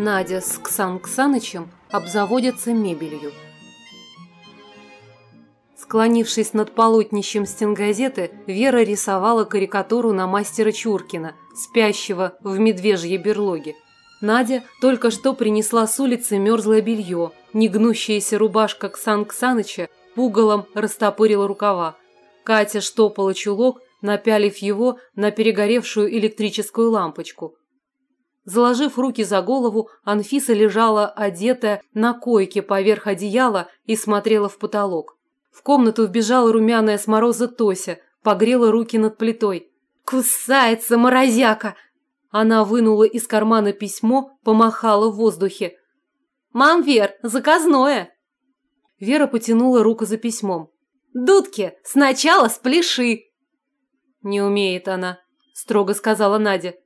Надя с Ксан обзаводятся мебелью. Склонившись над полотнищем стенгазеты, Вера рисовала карикатуру на мастера Чуркина, спящего в медвежьей берлоге. Надя только что принесла с улицы мерзлое белье, негнущаяся рубашка Ксан Ксаныча пугалом растопырила рукава. Катя штопала чулок, напялив его на перегоревшую электрическую лампочку. Заложив руки за голову, Анфиса лежала одетая на койке поверх одеяла и смотрела в потолок. В комнату вбежала румяная с мороза Тося, погрела руки над плитой. «Кусается, морозяка!» Она вынула из кармана письмо, помахала в воздухе. «Мам, Вер, заказное!» Вера потянула руку за письмом. «Дудки, сначала спляши!» «Не умеет она», – строго сказала Надя.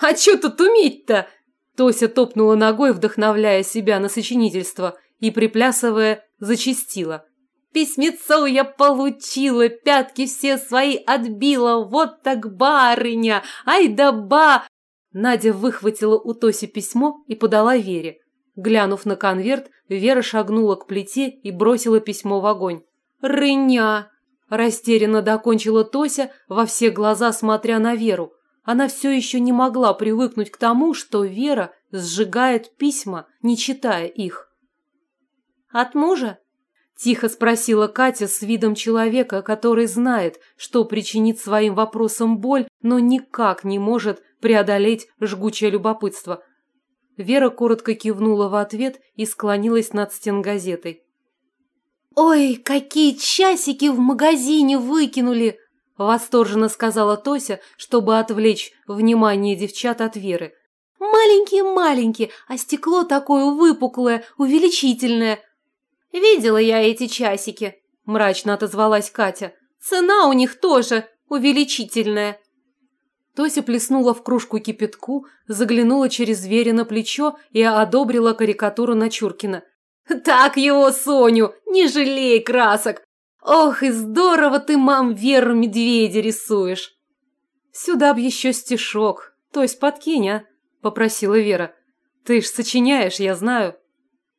«А чё тут уметь-то?» Тося топнула ногой, вдохновляя себя на сочинительство, и, приплясывая, зачастила. «Письмецо я получила, пятки все свои отбила, вот так барыня, ай да ба!» Надя выхватила у Тоси письмо и подала Вере. Глянув на конверт, Вера шагнула к плите и бросила письмо в огонь. «Рыня!» – растерянно докончила Тося, во все глаза смотря на Веру. Она все еще не могла привыкнуть к тому, что Вера сжигает письма, не читая их. «От мужа?» – тихо спросила Катя с видом человека, который знает, что причинит своим вопросом боль, но никак не может преодолеть жгучее любопытство – Вера коротко кивнула в ответ и склонилась над стенгазетой. «Ой, какие часики в магазине выкинули!» – восторженно сказала Тося, чтобы отвлечь внимание девчат от Веры. «Маленькие-маленькие, а стекло такое выпуклое, увеличительное!» «Видела я эти часики», – мрачно отозвалась Катя. «Цена у них тоже увеличительная». Тося плеснула в кружку кипятку, заглянула через двери на плечо и одобрила карикатуру на Чуркина. «Так его, Соню, не жалей красок! Ох, и здорово ты, мам, Веру медведя рисуешь!» «Сюда б еще стишок, то есть подкинь, а?» – попросила Вера. «Ты ж сочиняешь, я знаю».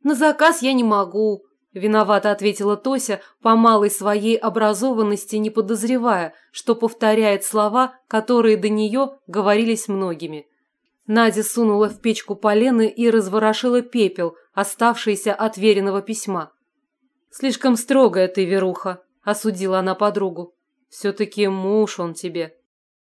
«На заказ я не могу», Виновато ответила Тося, по малой своей образованности не подозревая, что повторяет слова, которые до нее говорились многими. Надя сунула в печку полены и разворошила пепел, оставшийся от веренного письма. «Слишком строгая ты, Веруха», – осудила она подругу. «Все-таки муж он тебе».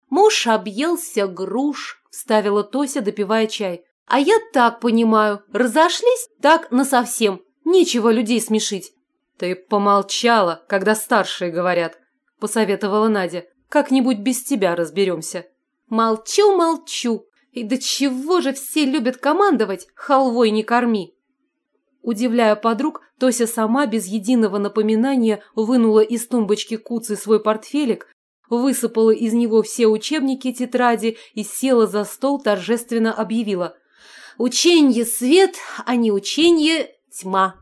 «Муж объелся груш», – вставила Тося, допивая чай. «А я так понимаю, разошлись так насовсем, Нечего людей смешить. Ты помолчала, когда старшие говорят, посоветовала Надя. Как-нибудь без тебя разберемся. Молчу, молчу. И до чего же все любят командовать, халвой не корми. Удивляя подруг, Тося сама без единого напоминания вынула из тумбочки куцы свой портфелик, высыпала из него все учебники, тетради и села за стол, торжественно объявила. «Ученье – свет, а не ученье – тьма».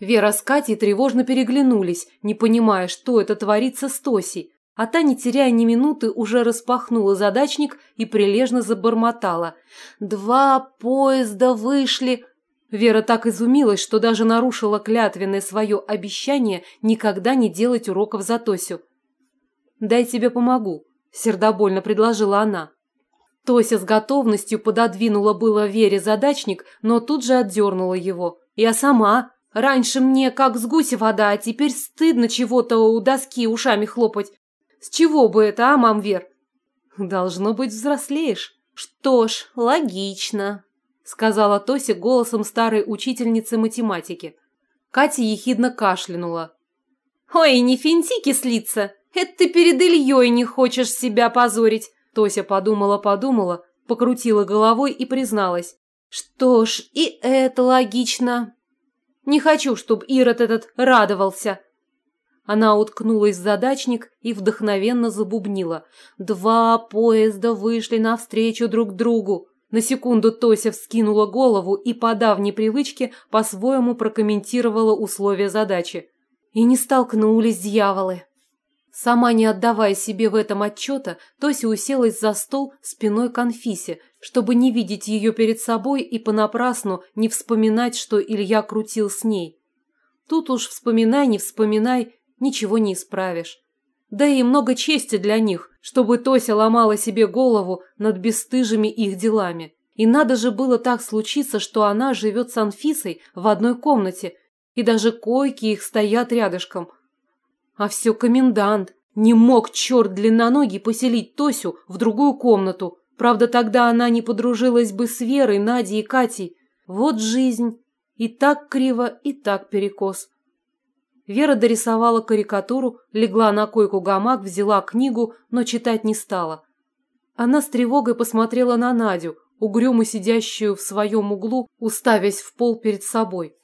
Вера с Катей тревожно переглянулись, не понимая, что это творится с Тосей. А та, не теряя ни минуты, уже распахнула задачник и прилежно забормотала. «Два поезда вышли!» Вера так изумилась, что даже нарушила клятвенное свое обещание никогда не делать уроков за Тосю. «Дай тебе помогу», – сердобольно предложила она. Тося с готовностью пододвинула было Вере задачник, но тут же отдернула его. «Я сама», Раньше мне как с гуся вода, а теперь стыдно чего-то у доски ушами хлопать. С чего бы это, а, мам Вер? Должно быть, взрослеешь. Что ж, логично, сказала Тося голосом старой учительницы математики. Катя ехидно кашлянула. Ой, не финти кислиться. Это ты перед Ильей не хочешь себя позорить. Тося подумала-подумала, покрутила головой и призналась. Что ж, и это логично. Не хочу, чтобы Ирод этот радовался. Она уткнулась в задачник и вдохновенно забубнила. Два поезда вышли навстречу друг другу. На секунду Тося вскинула голову и по давней привычке по-своему прокомментировала условия задачи. И не столкнулись дьяволы. Сама не отдавая себе в этом отчета, Тося уселась за стол спиной к Анфисе, чтобы не видеть ее перед собой и понапрасну не вспоминать, что Илья крутил с ней. Тут уж вспоминай, не вспоминай, ничего не исправишь. Да и много чести для них, чтобы Тося ломала себе голову над бесстыжими их делами. И надо же было так случиться, что она живет с Анфисой в одной комнате, и даже койки их стоят рядышком. А все комендант. Не мог черт длинноногий поселить Тосю в другую комнату. Правда, тогда она не подружилась бы с Верой, Надей и Катей. Вот жизнь. И так криво, и так перекос. Вера дорисовала карикатуру, легла на койку гамак, взяла книгу, но читать не стала. Она с тревогой посмотрела на Надю, угрюмо сидящую в своем углу, уставясь в пол перед собой.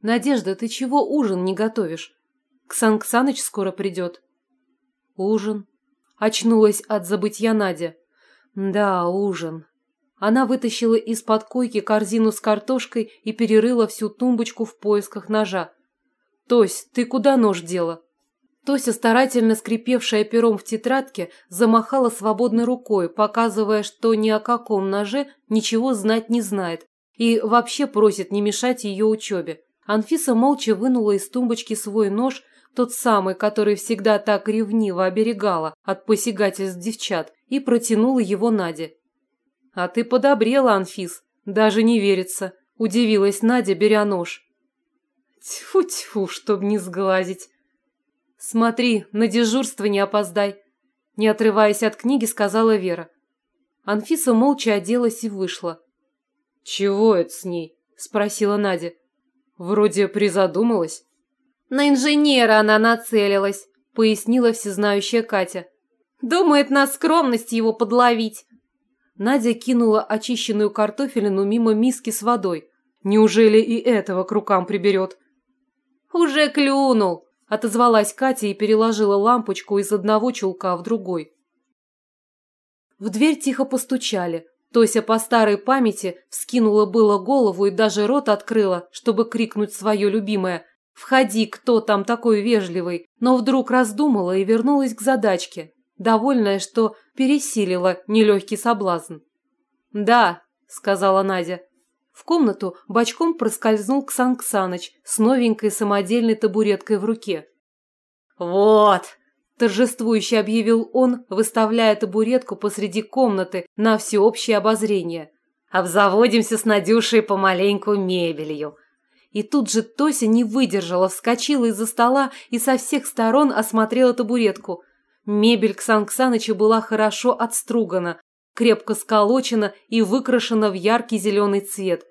«Надежда, ты чего ужин не готовишь? Ксан Ксаныч скоро придет». «Ужин?» – очнулась от забытья Надя. «Да, ужин». Она вытащила из-под койки корзину с картошкой и перерыла всю тумбочку в поисках ножа. «Тось, ты куда нож дела?» Тося, старательно скрипевшая пером в тетрадке, замахала свободной рукой, показывая, что ни о каком ноже ничего знать не знает и вообще просит не мешать ее учебе. Анфиса молча вынула из тумбочки свой нож, тот самый, который всегда так ревниво оберегала от посягательств девчат, и протянула его Наде. «А ты подобрела, Анфис, даже не верится», – удивилась Надя, беря нож. «Тьфу-тьфу, чтоб не сглазить», «Смотри, на дежурство не опоздай!» Не отрываясь от книги, сказала Вера. Анфиса молча оделась и вышла. «Чего это с ней?» – спросила Надя. «Вроде призадумалась». «На инженера она нацелилась», – пояснила всезнающая Катя. «Думает на скромность его подловить». Надя кинула очищенную картофелину мимо миски с водой. Неужели и этого к рукам приберет? «Уже клюнул», отозвалась Катя и переложила лампочку из одного чулка в другой. В дверь тихо постучали. Тося по старой памяти вскинула было голову и даже рот открыла, чтобы крикнуть свое любимое «Входи, кто там такой вежливый!» но вдруг раздумала и вернулась к задачке, довольная, что пересилила нелегкий соблазн. «Да», — сказала Надя, в комнату бочком проскользнул Ксан Ксаныч с новенькой самодельной табуреткой в руке. «Вот!» – торжествующе объявил он, выставляя табуретку посреди комнаты на всеобщее обозрение. «Обзаводимся с Надюшей помаленьку мебелью!» И тут же Тося не выдержала, вскочила из-за стола и со всех сторон осмотрела табуретку. Мебель Ксан Ксаныча была хорошо отстругана, крепко сколочена и выкрашена в яркий зеленый цвет.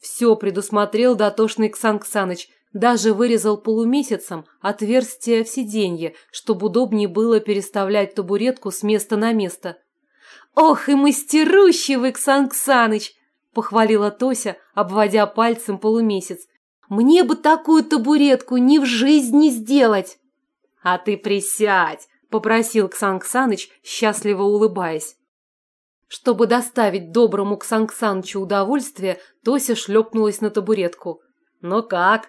Все предусмотрел дотошный Ксан Ксаныч, даже вырезал полумесяцем отверстие в сиденье, чтобы удобнее было переставлять табуретку с места на место. «Ох и мастерущий вы, Ксан Ксаныч!» – похвалила Тося, обводя пальцем полумесяц. «Мне бы такую табуретку ни в жизни сделать!» «А ты присядь!» – попросил Ксан Ксаныч, счастливо улыбаясь. Чтобы доставить доброму Ксанксанчу удовольствие, Тося шлепнулась на табуретку. «Ну как?»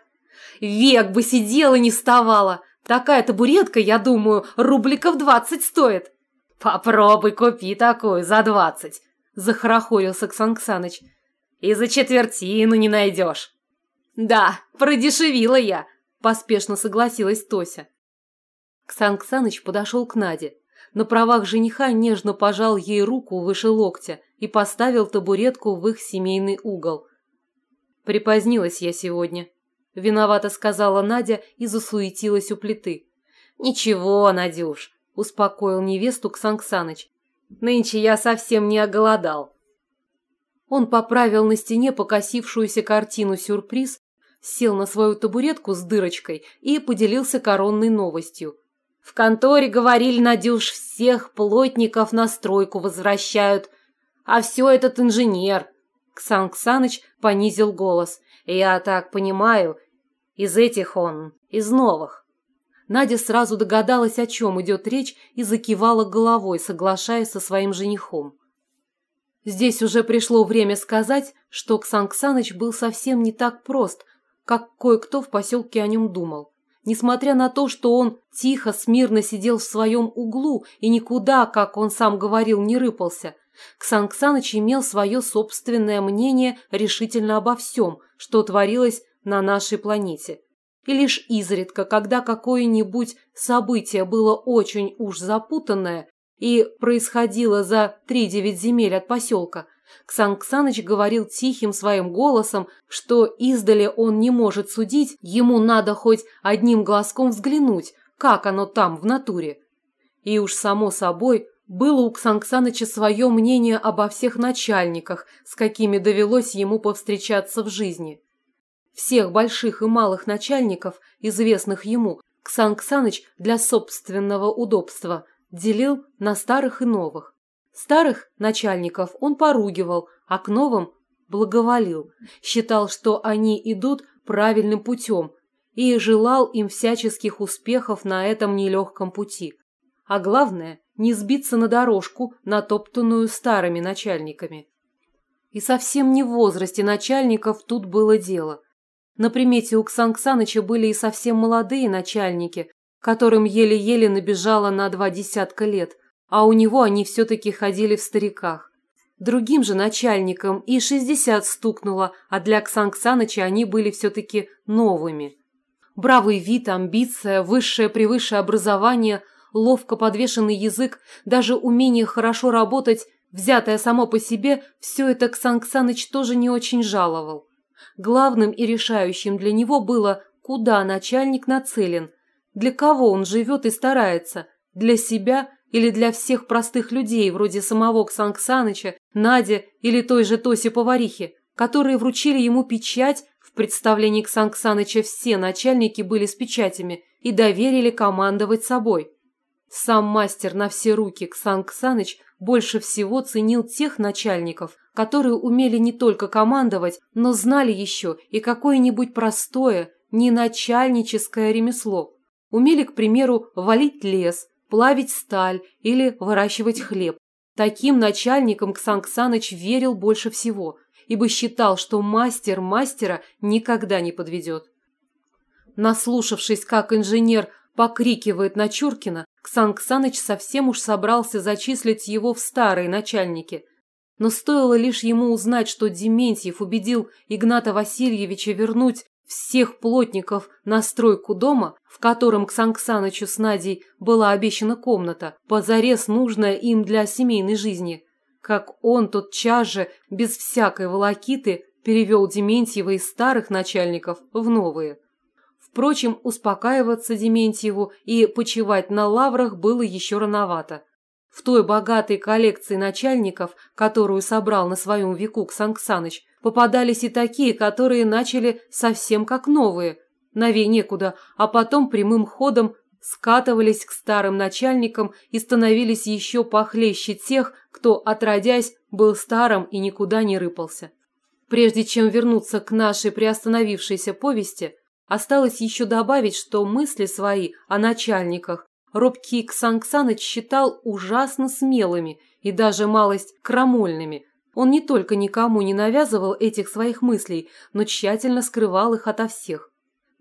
«Век бы сидела, не вставала! Такая табуретка, я думаю, рубликов двадцать стоит!» «Попробуй купи такую за двадцать!» – захорохорился Ксанксаныч. «И за четвертину не найдешь!» «Да, продешевила я!» – поспешно согласилась Тося. Ксанксаныч подошел к Наде на правах жениха нежно пожал ей руку выше локтя и поставил табуретку в их семейный угол. «Припозднилась я сегодня», – виновато сказала Надя и засуетилась у плиты. «Ничего, Надюш», – успокоил невесту Ксанксаныч. «Нынче я совсем не оголодал». Он поправил на стене покосившуюся картину-сюрприз, сел на свою табуретку с дырочкой и поделился коронной новостью – в конторе говорили, Надюш, всех плотников на стройку возвращают. А все этот инженер. Ксан понизил голос. Я так понимаю, из этих он, из новых. Надя сразу догадалась, о чем идет речь, и закивала головой, соглашаясь со своим женихом. Здесь уже пришло время сказать, что Ксан был совсем не так прост, как кое-кто в поселке о нем думал. Несмотря на то, что он тихо, смирно сидел в своем углу и никуда, как он сам говорил, не рыпался, Ксанксаныч имел свое собственное мнение решительно обо всем, что творилось на нашей планете. И лишь изредка, когда какое-нибудь событие было очень уж запутанное и происходило за три-девять земель от поселка, Ксан говорил тихим своим голосом, что издали он не может судить, ему надо хоть одним глазком взглянуть, как оно там в натуре. И уж само собой, было у Ксанксаныча свое мнение обо всех начальниках, с какими довелось ему повстречаться в жизни. Всех больших и малых начальников, известных ему, Ксанксаныч для собственного удобства делил на старых и новых. Старых начальников он поругивал, а к новым благоволил, считал, что они идут правильным путем и желал им всяческих успехов на этом нелегком пути. А главное, не сбиться на дорожку, натоптанную старыми начальниками. И совсем не в возрасте начальников тут было дело. На примете у Ксанксаныча были и совсем молодые начальники, которым еле-еле набежало на два десятка лет, а у него они все-таки ходили в стариках. Другим же начальникам и шестьдесят стукнуло, а для Ксанксаныча они были все-таки новыми. Бравый вид, амбиция, высшее превыше образование – ловко подвешенный язык, даже умение хорошо работать, взятое само по себе, все это Ксан Ксаныч тоже не очень жаловал. Главным и решающим для него было, куда начальник нацелен, для кого он живет и старается, для себя или для всех простых людей, вроде самого Ксан Ксаныча, Нади или той же Тоси-поварихи, которые вручили ему печать, в представлении Ксан Ксаныча все начальники были с печатями и доверили командовать собой. Сам мастер на все руки Ксан Ксаныч больше всего ценил тех начальников, которые умели не только командовать, но знали еще и какое-нибудь простое, не начальническое ремесло. Умели, к примеру, валить лес, плавить сталь или выращивать хлеб. Таким начальникам Ксан верил больше всего, ибо считал, что мастер мастера никогда не подведет. Наслушавшись, как инженер покрикивает на Чуркина, Ксан совсем уж собрался зачислить его в старые начальники. Но стоило лишь ему узнать, что Дементьев убедил Игната Васильевича вернуть всех плотников на стройку дома, в котором Ксан Ксанычу с Надей была обещана комната, позарез нужная им для семейной жизни, как он тотчас же, без всякой волокиты, перевел Дементьева из старых начальников в новые. Впрочем, успокаиваться Дементьеву и почивать на лаврах было еще рановато. В той богатой коллекции начальников, которую собрал на своем веку Ксанксаныч, попадались и такие, которые начали совсем как новые, новей некуда, а потом прямым ходом скатывались к старым начальникам и становились еще похлеще тех, кто, отродясь, был старым и никуда не рыпался. Прежде чем вернуться к нашей приостановившейся повести – Осталось еще добавить, что мысли свои о начальниках робкий Ксанксаныч считал ужасно смелыми и даже малость крамольными. Он не только никому не навязывал этих своих мыслей, но тщательно скрывал их ото всех.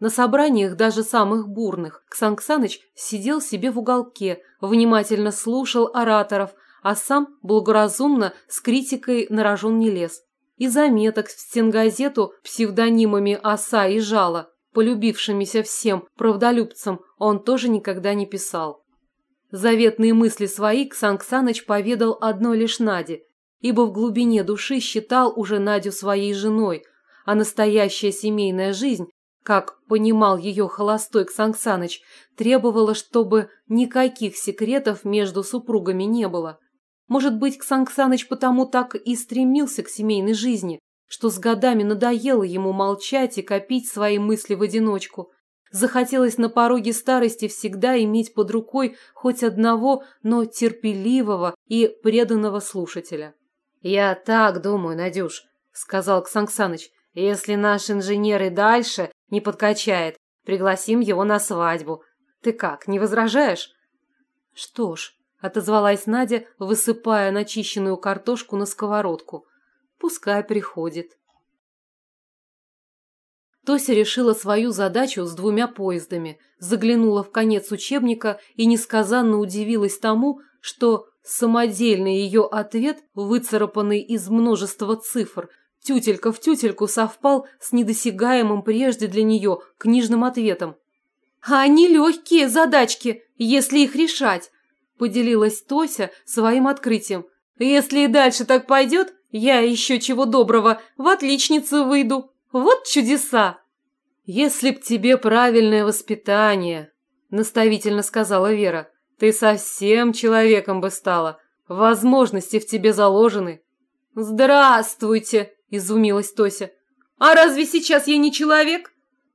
На собраниях, даже самых бурных, Ксанксаныч сидел себе в уголке, внимательно слушал ораторов, а сам благоразумно с критикой на рожон не лез. И заметок в стенгазету псевдонимами «Оса» и «Жало» полюбившимися всем правдолюбцам, он тоже никогда не писал. Заветные мысли свои Ксан Ксаныч поведал одной лишь Наде, ибо в глубине души считал уже Надю своей женой, а настоящая семейная жизнь, как понимал ее холостой Ксан Ксаныч, требовала, чтобы никаких секретов между супругами не было. Может быть, Ксан Ксаныч потому так и стремился к семейной жизни, что с годами надоело ему молчать и копить свои мысли в одиночку. Захотелось на пороге старости всегда иметь под рукой хоть одного, но терпеливого и преданного слушателя. «Я так думаю, Надюш», — сказал Ксанксаныч, «если наш инженер и дальше не подкачает, пригласим его на свадьбу. Ты как, не возражаешь?» «Что ж», — отозвалась Надя, высыпая начищенную картошку на сковородку, — Пускай приходит. Тося решила свою задачу с двумя поездами, заглянула в конец учебника и несказанно удивилась тому, что Самодельный ее ответ, выцарапанный из множества цифр, тютелька в тютельку совпал с недосягаемым прежде для нее книжным ответом. «А они легкие задачки, если их решать», – поделилась Тося своим открытием. «Если и дальше так пойдет, я еще чего доброго в отличницы выйду. Вот чудеса!» «Если б тебе правильное воспитание», – наставительно сказала Вера, – «ты совсем человеком бы стала. Возможности в тебе заложены». «Здравствуйте!» – изумилась Тося. «А разве сейчас я не человек?»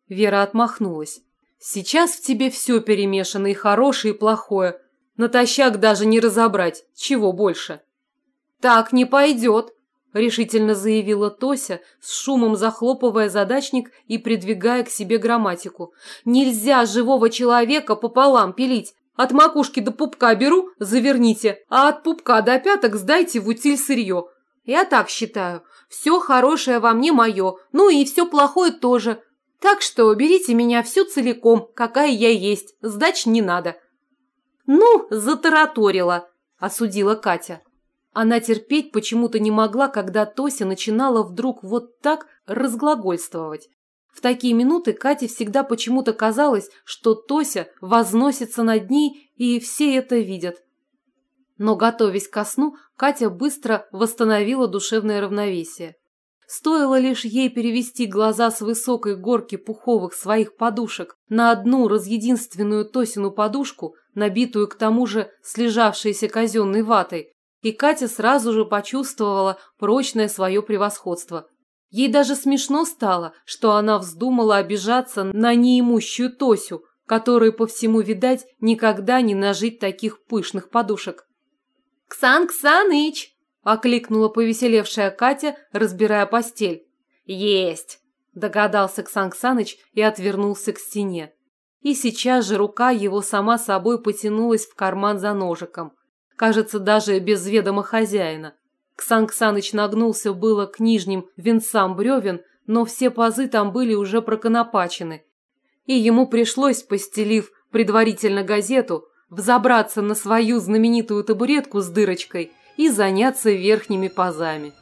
Вера отмахнулась. «Сейчас в тебе все перемешано, и хорошее, и плохое. Натощак даже не разобрать, чего больше». «Так не пойдет», решительно заявила Тося, с шумом захлопывая задачник и придвигая к себе грамматику. «Нельзя живого человека пополам пилить. От макушки до пупка беру, заверните, а от пупка до пяток сдайте в утиль сырье. Я так считаю. Все хорошее во мне мое, ну и все плохое тоже. Так что берите меня всю целиком, какая я есть, сдач не надо». «Ну, затараторила», – осудила Катя. Она терпеть почему-то не могла, когда Тося начинала вдруг вот так разглагольствовать. В такие минуты Кате всегда почему-то казалось, что Тося возносится над ней, и все это видят. Но, готовясь ко сну, Катя быстро восстановила душевное равновесие. Стоило лишь ей перевести глаза с высокой горки пуховых своих подушек на одну разъединственную Тосину подушку, набитую к тому же слежавшейся казенной ватой, и Катя сразу же почувствовала прочное свое превосходство. Ей даже смешно стало, что она вздумала обижаться на неимущую Тосю, которой, по всему видать, никогда не нажить таких пышных подушек. «Ксан Ксаныч!» – окликнула повеселевшая Катя, разбирая постель. «Есть!» – догадался Ксан Ксаныч и отвернулся к стене. И сейчас же рука его сама собой потянулась в карман за ножиком кажется, даже без ведома хозяина. Ксан Ксаныч нагнулся было к нижним венцам бревен, но все пазы там были уже проконопачены. И ему пришлось, постелив предварительно газету, взобраться на свою знаменитую табуретку с дырочкой и заняться верхними пазами.